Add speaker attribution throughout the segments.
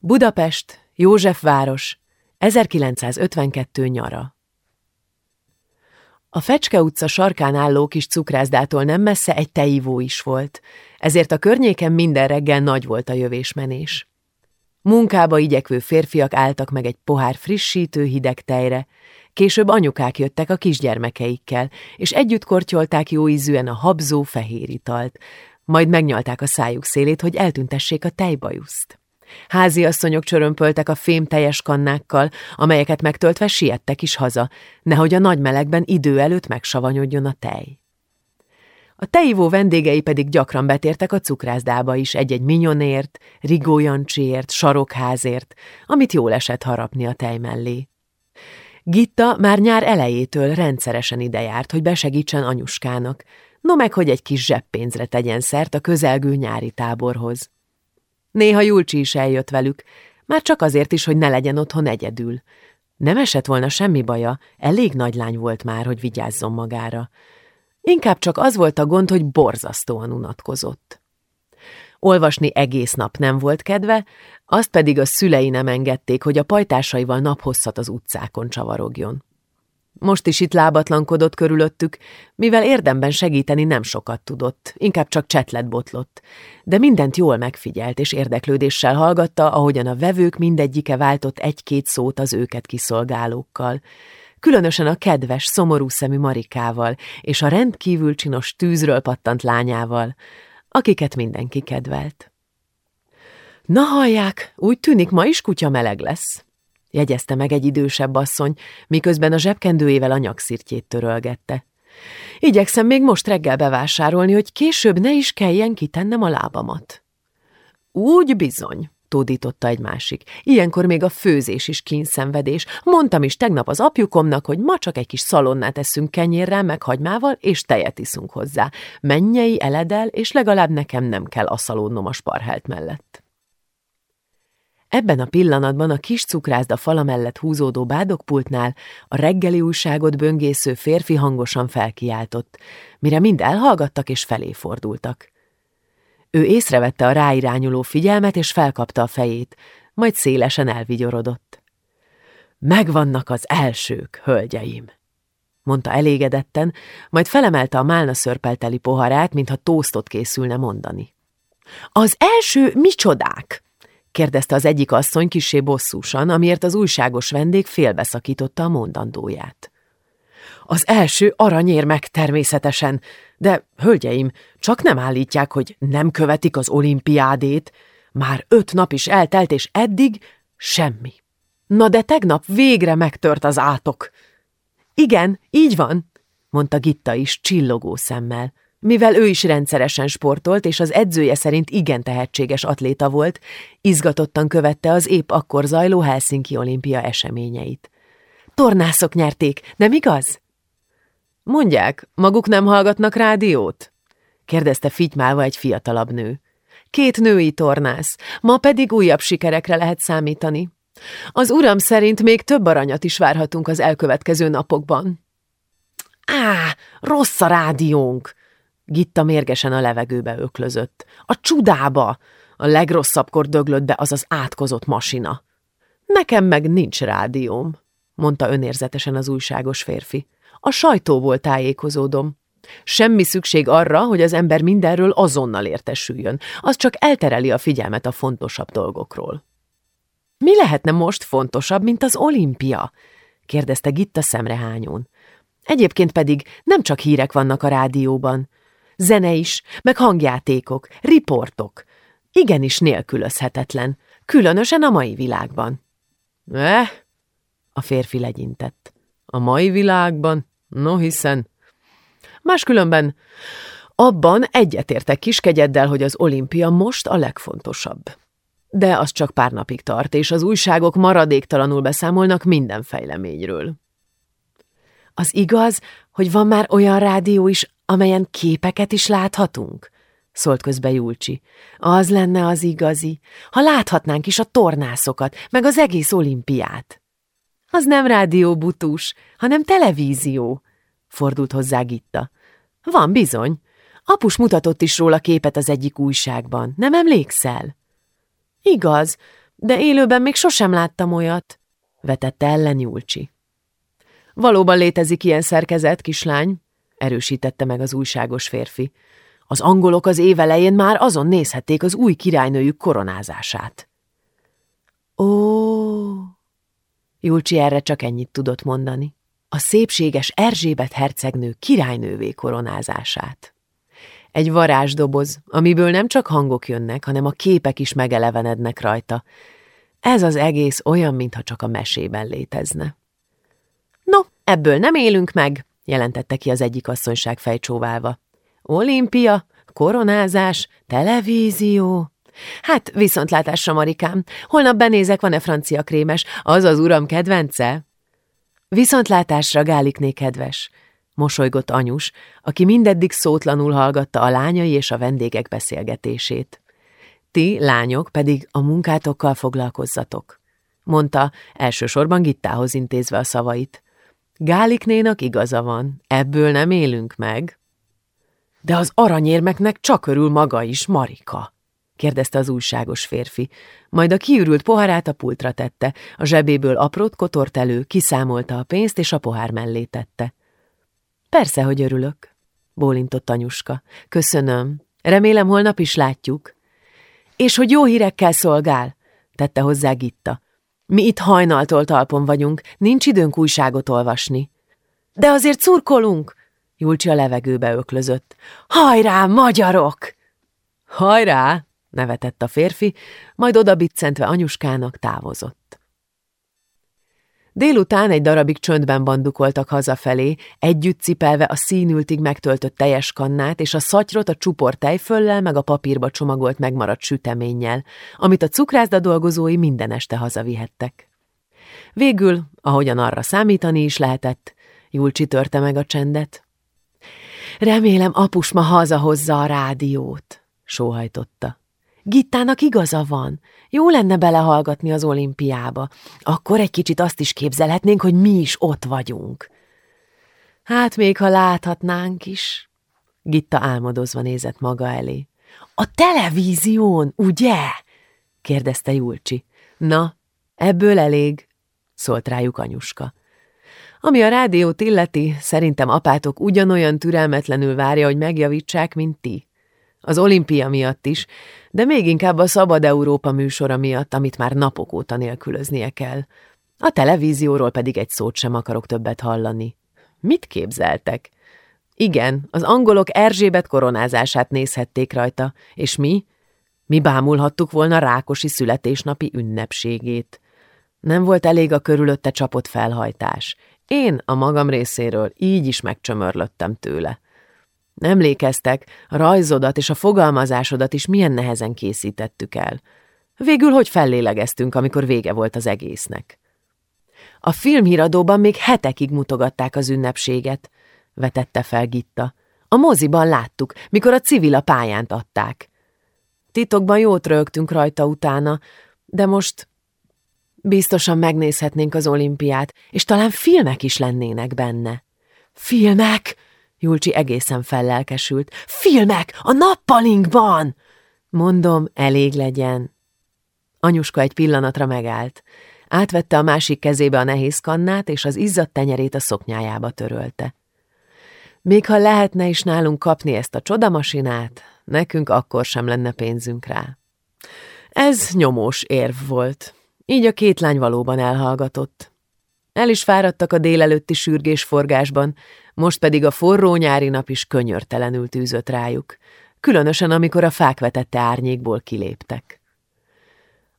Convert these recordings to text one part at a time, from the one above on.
Speaker 1: Budapest, Józsefváros, 1952 nyara. A Fecske utca sarkán álló kis cukrászdától nem messze egy teivó is volt, ezért a környéken minden reggel nagy volt a jövésmenés. Munkába igyekvő férfiak álltak meg egy pohár frissítő hideg tejre, később anyukák jöttek a kisgyermekeikkel, és együtt kortyolták jó ízűen a habzó fehér italt, majd megnyalták a szájuk szélét, hogy eltüntessék a tejbajuszt. Háziasszonyok csörömpöltek a fém teljes kannákkal, amelyeket megtöltve siettek is haza, nehogy a nagy melegben idő előtt megsavanyodjon a tej. A tejivó vendégei pedig gyakran betértek a cukrászdába is egy-egy minyonért, rigójancsiért, sarokházért, amit jól esett harapni a tej mellé. Gitta már nyár elejétől rendszeresen idejárt, hogy besegítsen anyuskának, no meg, hogy egy kis zseppénzre tegyen szert a közelgő nyári táborhoz. Néha Julcsi is eljött velük, már csak azért is, hogy ne legyen otthon egyedül. Nem esett volna semmi baja, elég nagy lány volt már, hogy vigyázzon magára. Inkább csak az volt a gond, hogy borzasztóan unatkozott. Olvasni egész nap nem volt kedve, azt pedig a szülei nem engedték, hogy a pajtásaival naphosszat az utcákon csavarogjon. Most is itt lábatlankodott körülöttük, mivel érdemben segíteni nem sokat tudott, inkább csak csetlet botlott, de mindent jól megfigyelt és érdeklődéssel hallgatta, ahogyan a vevők mindegyike váltott egy-két szót az őket kiszolgálókkal. Különösen a kedves, szomorú szemű Marikával és a rendkívül csinos tűzről pattant lányával, akiket mindenki kedvelt. Na hallják, úgy tűnik, ma is kutya meleg lesz jegyezte meg egy idősebb asszony, miközben a zsebkendőjével a nyakszirtjét törölgette. Igyekszem még most reggel bevásárolni, hogy később ne is kelljen kitennem a lábamat. Úgy bizony, tódította egy másik. Ilyenkor még a főzés is kínszenvedés. Mondtam is tegnap az apjukomnak, hogy ma csak egy kis szalonnát eszünk kenyérrel, meg hagymával, és tejet iszunk hozzá. Mennyei eledel, és legalább nekem nem kell aszalódnom a sparhelt mellett. Ebben a pillanatban a kis cukrászda fala mellett húzódó bádogpultnál a reggeli újságot böngésző férfi hangosan felkiáltott, mire mind elhallgattak és felé fordultak. Ő észrevette a ráirányuló figyelmet, és felkapta a fejét, majd szélesen elvigyorodott. Megvannak az elsők, hölgyeim! mondta elégedetten, majd felemelte a málna szörpelteli poharát, mintha tóztot készülne mondani. Az első micsodák? Kérdezte az egyik asszony kisé bosszúsan, amiért az újságos vendég félbeszakította a mondandóját. Az első aranyérmek természetesen, de, hölgyeim, csak nem állítják, hogy nem követik az olimpiádét. Már öt nap is eltelt, és eddig semmi. Na de tegnap végre megtört az átok. Igen, így van, mondta Gitta is csillogó szemmel. Mivel ő is rendszeresen sportolt, és az edzője szerint igen tehetséges atléta volt, izgatottan követte az épp akkor zajló Helsinki olimpia eseményeit. Tornászok nyerték, nem igaz? Mondják, maguk nem hallgatnak rádiót? kérdezte fitymálva egy fiatalabb nő. Két női tornász, ma pedig újabb sikerekre lehet számítani. Az uram szerint még több aranyat is várhatunk az elkövetkező napokban. Á, rossz a rádiónk, Gitta mérgesen a levegőbe öklözött. A csudába! A legrosszabbkor döglött be az az átkozott masina. Nekem meg nincs rádióm, mondta önérzetesen az újságos férfi. A sajtóból tájékozódom. Semmi szükség arra, hogy az ember mindenről azonnal értesüljön. Az csak eltereli a figyelmet a fontosabb dolgokról. Mi lehetne most fontosabb, mint az olimpia? kérdezte Gitta szemrehányón. Egyébként pedig nem csak hírek vannak a rádióban. Zene is, meg hangjátékok, riportok. Igenis nélkülözhetetlen, különösen a mai világban. Eh? A férfi legyintett. A mai világban? No hiszen. Máskülönben abban egyetértek kiskegyeddel, hogy az olimpia most a legfontosabb. De az csak pár napig tart, és az újságok maradéktalanul beszámolnak minden fejleményről. Az igaz, hogy van már olyan rádió is, amelyen képeket is láthatunk? szólt közbe Julcsi. Az lenne az igazi, ha láthatnánk is a tornászokat, meg az egész olimpiát. Az nem rádió butús, hanem televízió, fordult hozzá Gitta. Van bizony. Apus mutatott is róla képet az egyik újságban, nem emlékszel? Igaz, De élőben még sosem láttam olyat, vetette ellen Julcsi. Valóban létezik ilyen szerkezet, kislány, erősítette meg az újságos férfi. Az angolok az évelején már azon nézhették az új királynőjük koronázását. Ó, Julcsi erre csak ennyit tudott mondani. A szépséges Erzsébet hercegnő királynővé koronázását. Egy varázsdoboz, amiből nem csak hangok jönnek, hanem a képek is megelevenednek rajta. Ez az egész olyan, mintha csak a mesében létezne. No, ebből nem élünk meg, jelentette ki az egyik asszonyság fejcsóválva. Olimpia, koronázás, televízió. Hát, viszontlátásra, Marikám. Holnap benézek, van-e francia krémes? Az az uram kedvence? Viszontlátásra, Gálikné kedves, mosolygott anyus, aki mindeddig szótlanul hallgatta a lányai és a vendégek beszélgetését. Ti, lányok, pedig a munkátokkal foglalkozzatok, mondta, elsősorban Gittához intézve a szavait. Gáliknénak igaza van, ebből nem élünk meg. De az aranyérmeknek csak örül maga is, Marika, kérdezte az újságos férfi. Majd a kiürült poharát a pultra tette, a zsebéből aprót kotort elő, kiszámolta a pénzt, és a pohár mellé tette. Persze, hogy örülök, bólintott anyuska. Köszönöm. Remélem, holnap is látjuk. És hogy jó hírekkel szolgál, tette hozzá Gitta. Mi itt hajnaltól talpon vagyunk, nincs időnk újságot olvasni. De azért szurkolunk, Julcsi a levegőbe öklözött. Hajrá, magyarok! Hajrá, nevetett a férfi, majd odabiccentve anyuskának távozott. Délután egy darabig csöndben bandukoltak hazafelé, együtt cipelve a színültig megtöltött teljes kannát és a szatyrot a csupor tejföllel meg a papírba csomagolt megmaradt süteménnyel, amit a cukrászda dolgozói minden este hazavihettek. Végül, ahogyan arra számítani is lehetett, Julcsi törte meg a csendet. Remélem apus ma hazahozza a rádiót, sóhajtotta. Gittának igaza van. Jó lenne belehallgatni az olimpiába. Akkor egy kicsit azt is képzelhetnénk, hogy mi is ott vagyunk. Hát még ha láthatnánk is. Gitta álmodozva nézett maga elé. A televízión, ugye? kérdezte Julcsi. Na, ebből elég, szólt rájuk anyuska. Ami a rádiót illeti, szerintem apátok ugyanolyan türelmetlenül várja, hogy megjavítsák, mint ti. Az olimpia miatt is, de még inkább a Szabad Európa műsora miatt, amit már napok óta nélkülöznie kell. A televízióról pedig egy szót sem akarok többet hallani. Mit képzeltek? Igen, az angolok Erzsébet koronázását nézhették rajta, és mi? Mi bámulhattuk volna Rákosi születésnapi ünnepségét. Nem volt elég a körülötte csapott felhajtás. Én a magam részéről így is megcsömörlöttem tőle. Emlékeztek, a rajzodat és a fogalmazásodat is milyen nehezen készítettük el. Végül hogy fellélegeztünk, amikor vége volt az egésznek. A filmhíradóban még hetekig mutogatták az ünnepséget, vetette fel Gitta. A moziban láttuk, mikor a civil a pályánt adták. Titokban jót rögtünk rajta utána, de most biztosan megnézhetnénk az olimpiát, és talán filmek is lennének benne. Filmek! Julcsi egészen fellelkesült. Filmek! A nappalinkban! Mondom, elég legyen. Anyuska egy pillanatra megállt. Átvette a másik kezébe a nehéz kannát, és az izzadt tenyerét a szoknyájába törölte. Még ha lehetne is nálunk kapni ezt a csodamasinát, nekünk akkor sem lenne pénzünk rá. Ez nyomós érv volt. Így a két lány valóban elhallgatott. El is fáradtak a délelőtti sürgésforgásban, most pedig a forró nyári nap is könyörtelenül tűzött rájuk, különösen amikor a fák vetette árnyékból kiléptek.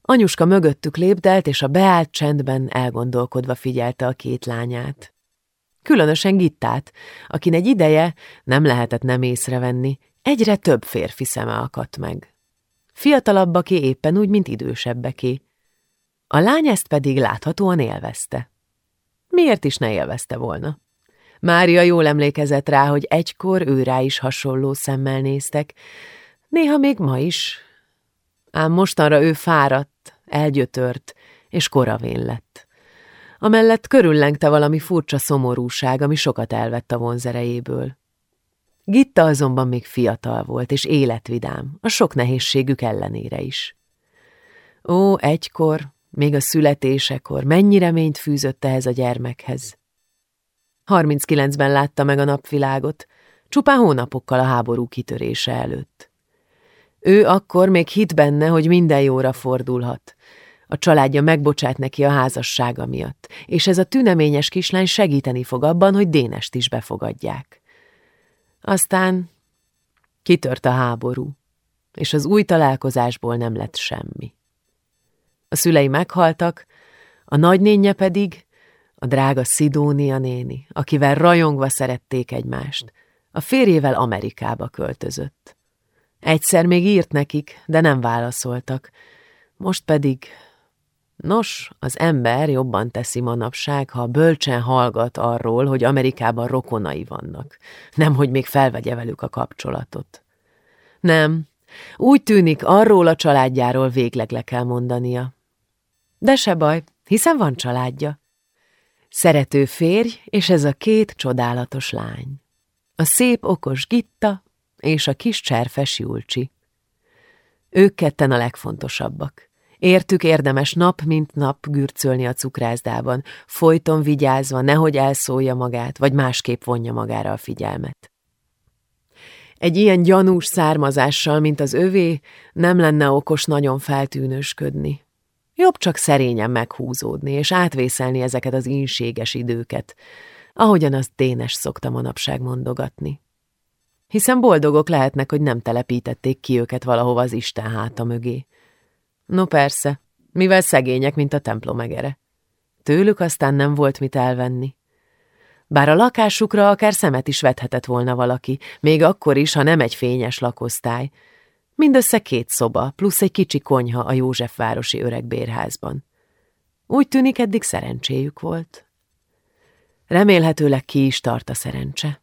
Speaker 1: Anyuska mögöttük lépdelt, és a beállt csendben elgondolkodva figyelte a két lányát. Különösen Gittát, akin egy ideje nem lehetett nem észrevenni, egyre több férfi szeme akadt meg. Fiatalabbaké éppen úgy, mint idősebbeké. A lány ezt pedig láthatóan élvezte. Miért is ne élvezte volna? Mária jól emlékezett rá, hogy egykor ő rá is hasonló szemmel néztek, néha még ma is. Ám mostanra ő fáradt, elgyötört, és koravén lett. Amellett körüllengte valami furcsa szomorúság, ami sokat elvett a vonzerejéből. Gitta azonban még fiatal volt, és életvidám, a sok nehézségük ellenére is. Ó, egykor, még a születésekor, mennyi reményt fűzött ehhez a gyermekhez. 39-ben látta meg a napvilágot, csupán hónapokkal a háború kitörése előtt. Ő akkor még hit benne, hogy minden jóra fordulhat. A családja megbocsát neki a házassága miatt, és ez a tüneményes kislány segíteni fog abban, hogy Dénest is befogadják. Aztán kitört a háború, és az új találkozásból nem lett semmi. A szülei meghaltak, a nagynénye pedig, a drága Szidónia néni, akivel rajongva szerették egymást, a férjével Amerikába költözött. Egyszer még írt nekik, de nem válaszoltak. Most pedig... Nos, az ember jobban teszi manapság, ha bölcsen hallgat arról, hogy Amerikában rokonai vannak, nem, hogy még felvegye velük a kapcsolatot. Nem, úgy tűnik, arról a családjáról végleg le kell mondania. De se baj, hiszen van családja. Szerető férj, és ez a két csodálatos lány. A szép okos Gitta és a kis cserfes Julcsi. Ők ketten a legfontosabbak. Értük érdemes nap mint nap gürcölni a cukrászdában, folyton vigyázva, nehogy elszólja magát, vagy másképp vonja magára a figyelmet. Egy ilyen gyanús származással, mint az övé, nem lenne okos nagyon feltűnősködni. Jobb csak szerényen meghúzódni, és átvészelni ezeket az inséges időket, ahogyan azt Dénes szokta manapság mondogatni. Hiszen boldogok lehetnek, hogy nem telepítették ki őket valahova az Isten háta mögé. No persze, mivel szegények, mint a templom egere. Tőlük aztán nem volt mit elvenni. Bár a lakásukra akár szemet is vethetett volna valaki, még akkor is, ha nem egy fényes lakosztály. Mindössze két szoba, plusz egy kicsi konyha a Józsefvárosi öregbérházban. Úgy tűnik, eddig szerencséjük volt. Remélhetőleg ki is tart a szerencse.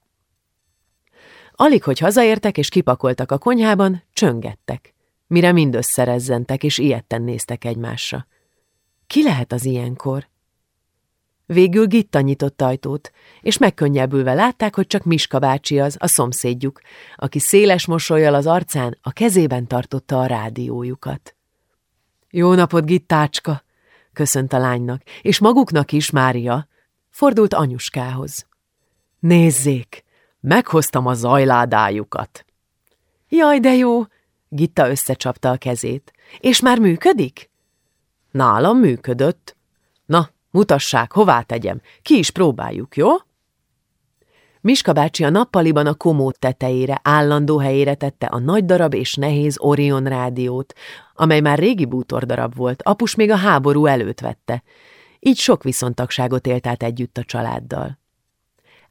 Speaker 1: Alig, hogy hazaértek és kipakoltak a konyhában, csöngettek, mire mind összerezzentek és ilyetten néztek egymásra. Ki lehet az ilyenkor? Végül Gitta nyitott ajtót, és megkönnyebbülve látták, hogy csak Miska bácsi az, a szomszédjuk, aki széles mosolyjal az arcán a kezében tartotta a rádiójukat. Jó napot, Gittácska! köszönt a lánynak, és maguknak is, Mária, fordult anyuskához. Nézzék, meghoztam a zajládájukat. Jaj, de jó! Gitta összecsapta a kezét. És már működik? Nálam működött. Na, Mutassák, hová tegyem, ki is próbáljuk, jó? Miska bácsi a nappaliban a komód tetejére, állandó helyére tette a nagy darab és nehéz Orion rádiót, amely már régi bútordarab volt, apus még a háború előtt vette. Így sok viszontagságot élt át együtt a családdal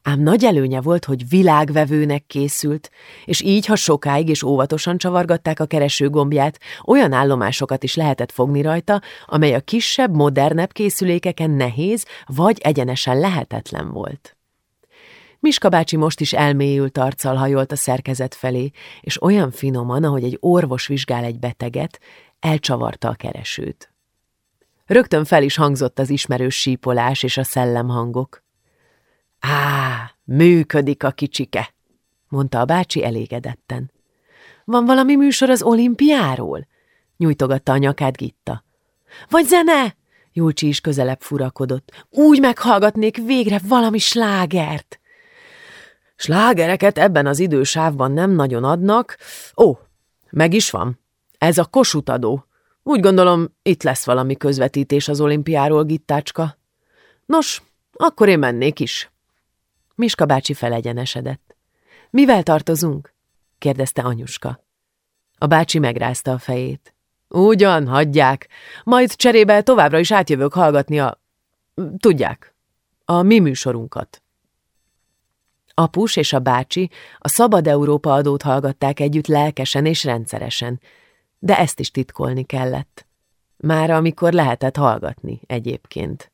Speaker 1: ám nagy előnye volt, hogy világvevőnek készült, és így, ha sokáig és óvatosan csavargatták a kereső gombját, olyan állomásokat is lehetett fogni rajta, amely a kisebb, modernebb készülékeken nehéz vagy egyenesen lehetetlen volt. Miska bácsi most is elmélyült arccal hajolt a szerkezet felé, és olyan finoman, ahogy egy orvos vizsgál egy beteget, elcsavarta a keresőt. Rögtön fel is hangzott az ismerős sípolás és a szellemhangok. Á, működik a kicsike, mondta a bácsi elégedetten. Van valami műsor az olimpiáról? nyújtogatta a nyakát Gitta. Vagy zene? Julcsi is közelebb furakodott. Úgy meghallgatnék végre valami slágert. Slágereket ebben az idősávban nem nagyon adnak. Ó, meg is van. Ez a kosutadó. Úgy gondolom, itt lesz valami közvetítés az olimpiáról, Gittácska. Nos, akkor én mennék is. Miska bácsi felegyenesedett. Mivel tartozunk? kérdezte anyuska. A bácsi megrázta a fejét. Ugyan, hagyják. Majd cserébe továbbra is átjövök hallgatni a... Tudják, a mi műsorunkat. Apus és a bácsi a Szabad Európa adót hallgatták együtt lelkesen és rendszeresen, de ezt is titkolni kellett. Már amikor lehetett hallgatni egyébként.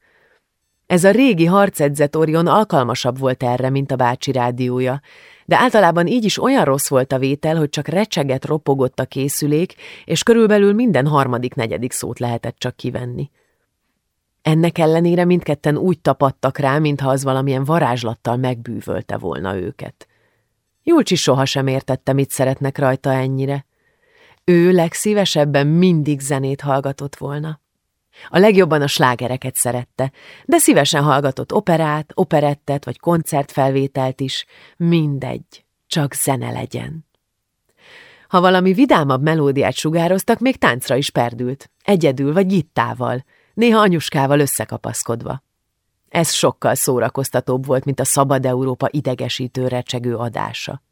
Speaker 1: Ez a régi harcedzett Orion alkalmasabb volt erre, mint a bácsi rádiója, de általában így is olyan rossz volt a vétel, hogy csak recseget ropogott a készülék, és körülbelül minden harmadik-negyedik szót lehetett csak kivenni. Ennek ellenére mindketten úgy tapadtak rá, mintha az valamilyen varázslattal megbűvölte volna őket. Julcsi sohasem értette, mit szeretnek rajta ennyire. Ő legszívesebben mindig zenét hallgatott volna. A legjobban a slágereket szerette, de szívesen hallgatott operát, operettet vagy koncertfelvételt is, mindegy, csak zene legyen. Ha valami vidámabb melódiát sugároztak, még táncra is perdült, egyedül vagy gittával, néha anyuskával összekapaszkodva. Ez sokkal szórakoztatóbb volt, mint a Szabad Európa idegesítő recsegő adása.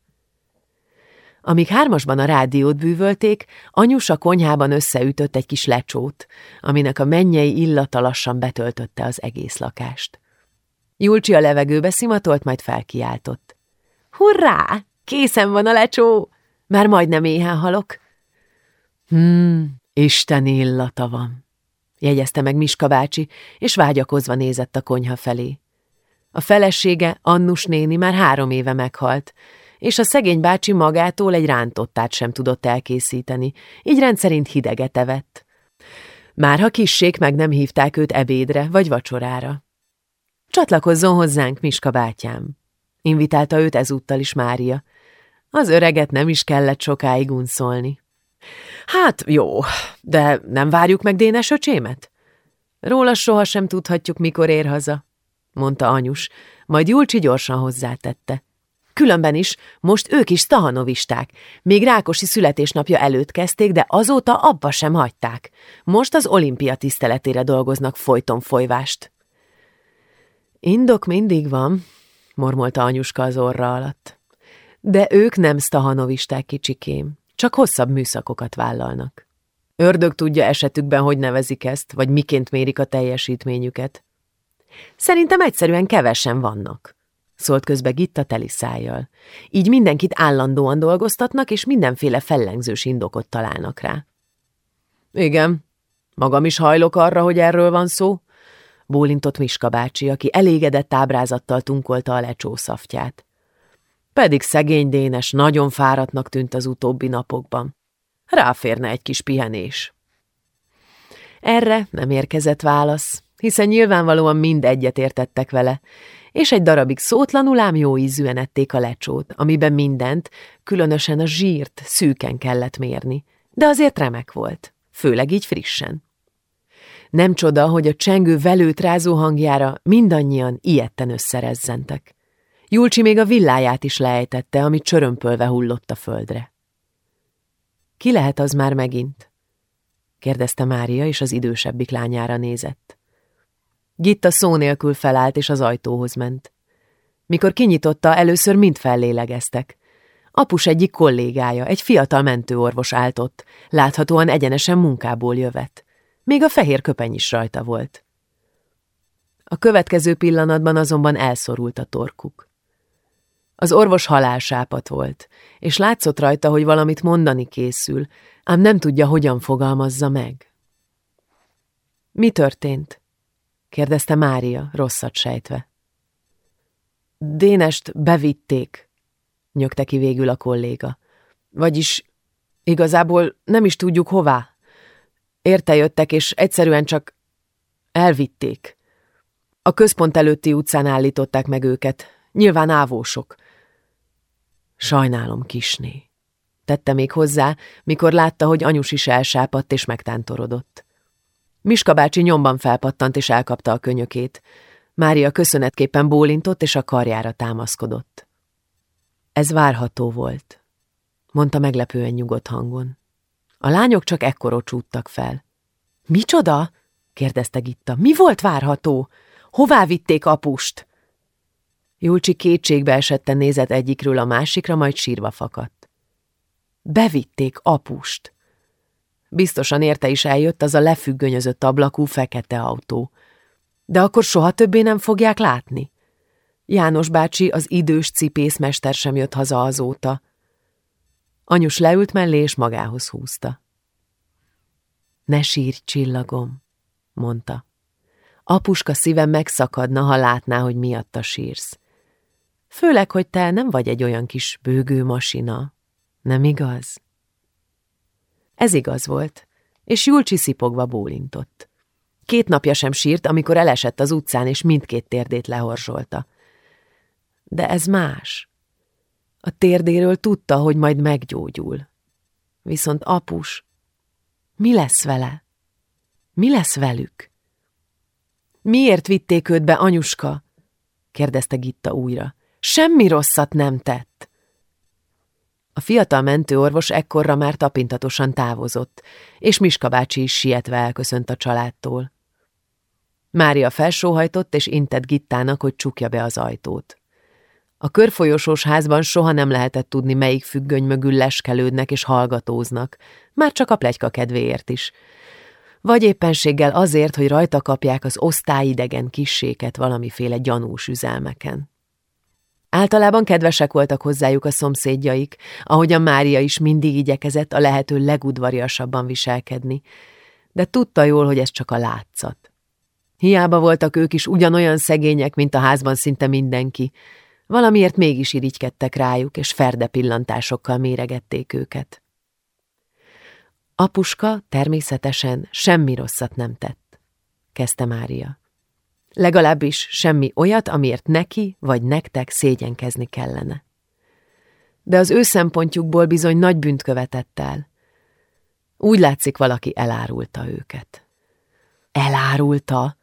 Speaker 1: Amíg hármasban a rádiót bűvölték, anyus a konyhában összeütött egy kis lecsót, aminek a mennyei illata lassan betöltötte az egész lakást. Julcsi a levegőbe szimatolt, majd felkiáltott. Hurrá! Készen van a lecsó! Már majdnem éhen halok. Hmm, Isten illata van, jegyezte meg Miska bácsi, és vágyakozva nézett a konyha felé. A felesége, Annus néni már három éve meghalt, és a szegény bácsi magától egy rántottát sem tudott elkészíteni, így rendszerint hideget evett. Már ha kissék meg nem hívták őt ebédre vagy vacsorára. Csatlakozzon hozzánk, Miska bátyám, invitálta őt ezúttal is Mária. Az öreget nem is kellett sokáig unszolni. Hát jó, de nem várjuk meg Dénes öcsémet? Róla sohasem tudhatjuk, mikor ér haza, mondta anyus, majd Julcsi gyorsan hozzátette. Különben is, most ők is stahanovisták. Még Rákosi születésnapja előtt kezdték, de azóta abba sem hagyták. Most az olimpia tiszteletére dolgoznak folyton folyvást. Indok mindig van, mormolta anyuska az orra alatt. De ők nem stahanovisták kicsikém, csak hosszabb műszakokat vállalnak. Ördög tudja esetükben, hogy nevezik ezt, vagy miként mérik a teljesítményüket. Szerintem egyszerűen kevesen vannak szólt közbe Gitta teli szájjal. Így mindenkit állandóan dolgoztatnak, és mindenféle fellengzős indokot találnak rá. Igen, magam is hajlok arra, hogy erről van szó, bólintott Miska bácsi, aki elégedett ábrázattal tunkolta a lecsó szaftját. Pedig szegény Dénes nagyon fáradtnak tűnt az utóbbi napokban. Ráférne egy kis pihenés. Erre nem érkezett válasz, hiszen nyilvánvalóan mind egyet értettek vele, és egy darabig szótlanul ám jó ízűen ették a lecsót, amiben mindent, különösen a zsírt szűken kellett mérni, de azért remek volt, főleg így frissen. Nem csoda, hogy a csengő velőt rázó hangjára mindannyian ilyetten összerezzentek. Julcsi még a villáját is lejtette, amit csörömpölve hullott a földre. Ki lehet az már megint? kérdezte Mária, és az idősebbik lányára nézett. Gitta szó nélkül felállt, és az ajtóhoz ment. Mikor kinyitotta, először mind fellélegeztek. Apus egyik kollégája, egy fiatal mentőorvos állt ott, láthatóan egyenesen munkából jövet. Még a fehér köpeny is rajta volt. A következő pillanatban azonban elszorult a torkuk. Az orvos halálsápat volt, és látszott rajta, hogy valamit mondani készül, ám nem tudja, hogyan fogalmazza meg. Mi történt? Kérdezte Mária, rosszat sejtve. Dénest bevitték, nyögte ki végül a kolléga. Vagyis igazából nem is tudjuk hová. Érte jöttek, és egyszerűen csak elvitték. A központ előtti utcán állították meg őket, nyilván ávósok. Sajnálom, kisné, tette még hozzá, mikor látta, hogy anyus is elsápadt és megtántorodott. Miska bácsi nyomban felpattant és elkapta a könyökét. Mária köszönetképpen bólintott és a karjára támaszkodott. Ez várható volt, mondta meglepően nyugodt hangon. A lányok csak ekkor csúttak fel. Micsoda? kérdezte Gitta. Mi volt várható? Hová vitték apust? Julcsi kétségbe esetten nézett egyikről a másikra, majd sírva fakadt. Bevitték apust. Biztosan érte is eljött az a lefüggönyözött ablakú fekete autó. De akkor soha többé nem fogják látni. János bácsi, az idős cipészmester sem jött haza azóta. Anyus leült mellé és magához húzta. Ne sírj, csillagom, mondta. Apuska szíve megszakadna, ha látná, hogy miatta sírsz. Főleg, hogy te nem vagy egy olyan kis bőgő masina, nem igaz? Ez igaz volt, és Julcsi szipogva bólintott. Két napja sem sírt, amikor elesett az utcán, és mindkét térdét lehorzsolta. De ez más. A térdéről tudta, hogy majd meggyógyul. Viszont apus, mi lesz vele? Mi lesz velük? Miért vitték őt be, anyuska? kérdezte Gitta újra. Semmi rosszat nem tett. A fiatal mentőorvos ekkorra már tapintatosan távozott, és Miska bácsi is sietve elköszönt a családtól. Mária felsóhajtott, és intett Gittának, hogy csukja be az ajtót. A körfolyosós házban soha nem lehetett tudni, melyik függöny mögül leskelődnek és hallgatóznak, már csak a plegyka kedvéért is. Vagy éppenséggel azért, hogy rajta kapják az osztályidegen kisséket valamiféle gyanús üzelmeken. Általában kedvesek voltak hozzájuk a szomszédjaik, ahogyan Mária is mindig igyekezett a lehető legudvariasabban viselkedni, de tudta jól, hogy ez csak a látszat. Hiába voltak ők is ugyanolyan szegények, mint a házban szinte mindenki, valamiért mégis irigykedtek rájuk, és ferde pillantásokkal méregették őket. Apuska természetesen semmi rosszat nem tett, kezdte Mária. Legalábbis semmi olyat, amiért neki vagy nektek szégyenkezni kellene. De az ő szempontjukból bizony nagy bűnt követett el. Úgy látszik, valaki elárulta őket. Elárulta?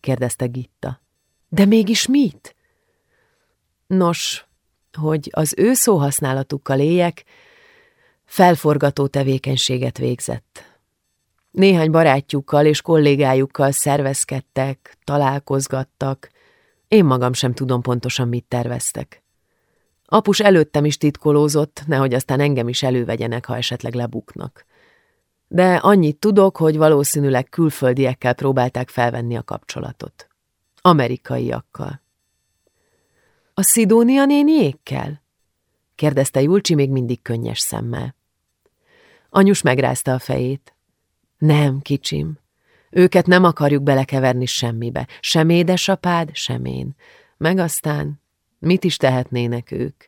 Speaker 1: kérdezte Gitta. De mégis mit? Nos, hogy az ő szóhasználatukkal éljek, felforgató tevékenységet végzett. Néhány barátjukkal és kollégájukkal szervezkedtek, találkozgattak. Én magam sem tudom pontosan, mit terveztek. Apus előttem is titkolózott, nehogy aztán engem is elővegyenek, ha esetleg lebuknak. De annyit tudok, hogy valószínűleg külföldiekkel próbálták felvenni a kapcsolatot. Amerikaiakkal. A Szidónia néniékkel? kérdezte Julcsi még mindig könnyes szemmel. Anyus megrázta a fejét. Nem, kicsim. Őket nem akarjuk belekeverni semmibe. Sem édesapád, sem én. Meg aztán, mit is tehetnének ők?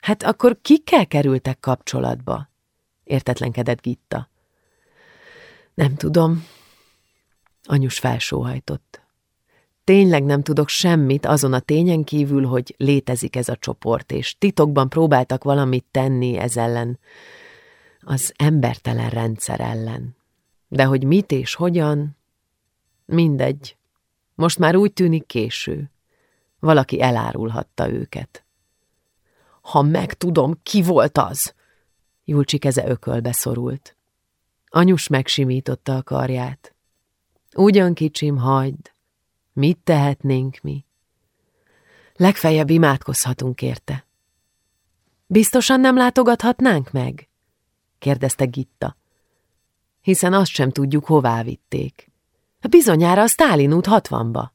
Speaker 1: Hát akkor kikkel kerültek kapcsolatba? Értetlenkedett Gitta. Nem tudom. Anyus felsóhajtott. Tényleg nem tudok semmit azon a tényen kívül, hogy létezik ez a csoport, és titokban próbáltak valamit tenni ez ellen, az embertelen rendszer ellen. De hogy mit és hogyan, mindegy. Most már úgy tűnik késő. Valaki elárulhatta őket. Ha megtudom, ki volt az! Julcsi keze ökölbe szorult. Anyus megsimította a karját. Ugyan kicsim, hagyd. Mit tehetnénk mi? Legfeljebb imádkozhatunk érte. Biztosan nem látogathatnánk meg? kérdezte Gitta hiszen azt sem tudjuk, hová vitték. Bizonyára a Sztálin út hatvanba.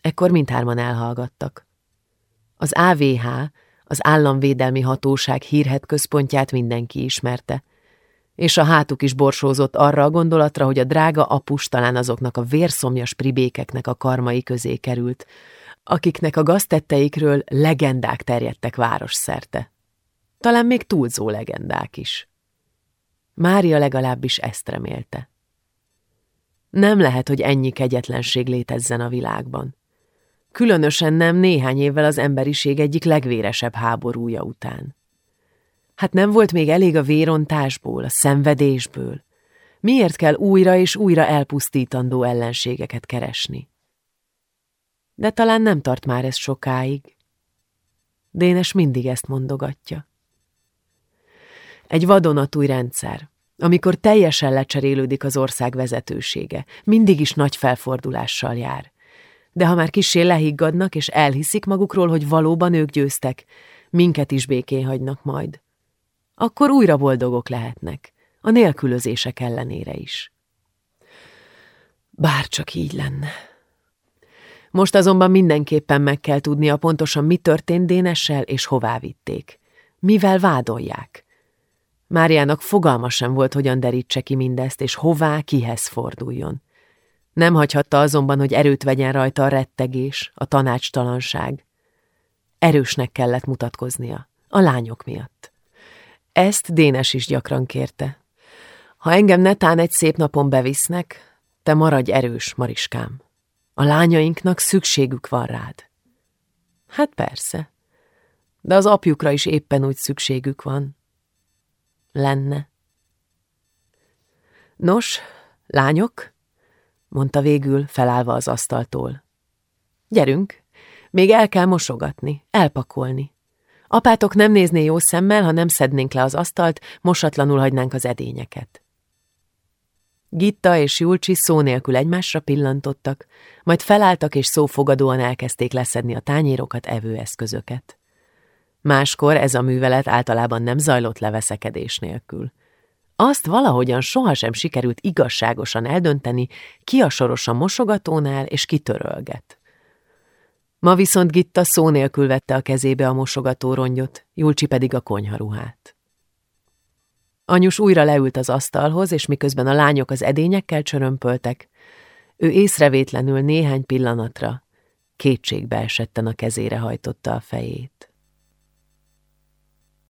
Speaker 1: Ekkor mindhárman elhallgattak. Az AVH, az Államvédelmi Hatóság hírhet központját mindenki ismerte, és a hátuk is borsózott arra a gondolatra, hogy a drága apus talán azoknak a vérszomjas pribékeknek a karmai közé került, akiknek a gaztetteikről legendák terjedtek városszerte. Talán még túlzó legendák is. Mária legalábbis ezt remélte. Nem lehet, hogy ennyi kegyetlenség létezzen a világban. Különösen nem néhány évvel az emberiség egyik legvéresebb háborúja után. Hát nem volt még elég a vérontásból, a szenvedésből. Miért kell újra és újra elpusztítandó ellenségeket keresni? De talán nem tart már ez sokáig. Dénes mindig ezt mondogatja. Egy vadonatúj rendszer, amikor teljesen lecserélődik az ország vezetősége, mindig is nagy felfordulással jár. De ha már kisé lehiggadnak és elhiszik magukról, hogy valóban ők győztek, minket is békén hagynak majd. Akkor újra boldogok lehetnek, a nélkülözések ellenére is. Bár csak így lenne. Most azonban mindenképpen meg kell tudnia pontosan, mi történt Dénessel és hová vitték. Mivel vádolják. Máriának fogalma sem volt, hogyan derítse ki mindezt, és hová, kihez forduljon. Nem hagyhatta azonban, hogy erőt vegyen rajta a rettegés, a tanácstalanság. Erősnek kellett mutatkoznia, a lányok miatt. Ezt Dénes is gyakran kérte. Ha engem netán egy szép napon bevisznek, te maradj erős, Mariskám. A lányainknak szükségük van rád. Hát persze, de az apjukra is éppen úgy szükségük van, lenne. Nos, lányok, mondta végül, felállva az asztaltól. Gyerünk, még el kell mosogatni, elpakolni. Apátok nem nézné jó szemmel, ha nem szednénk le az asztalt, mosatlanul hagynánk az edényeket. Gitta és Julcsi szó nélkül egymásra pillantottak, majd felálltak és szófogadóan elkezdték leszedni a tányérokat, evőeszközöket. Máskor ez a művelet általában nem zajlott leveszekedés nélkül. Azt valahogyan sohasem sikerült igazságosan eldönteni, ki a soros a mosogatónál és ki törölget. Ma viszont Gitta szó nélkül vette a kezébe a mosogató rongyot, Julcsi pedig a konyharuhát. Anyus újra leült az asztalhoz, és miközben a lányok az edényekkel csörömpöltek, ő észrevétlenül néhány pillanatra kétségbe esetten a kezére hajtotta a fejét.